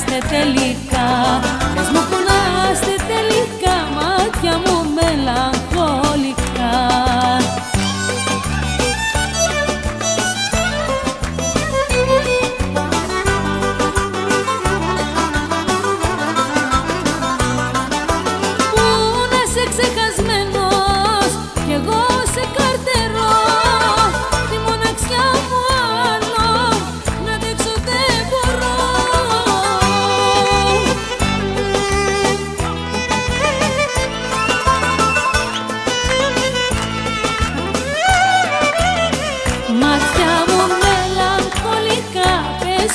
είμαστε τελικά.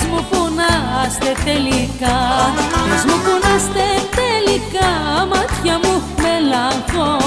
μου φωνάστε τελικά. Μου φωνάστε τελικά. Μάτια μου μελαγχολικά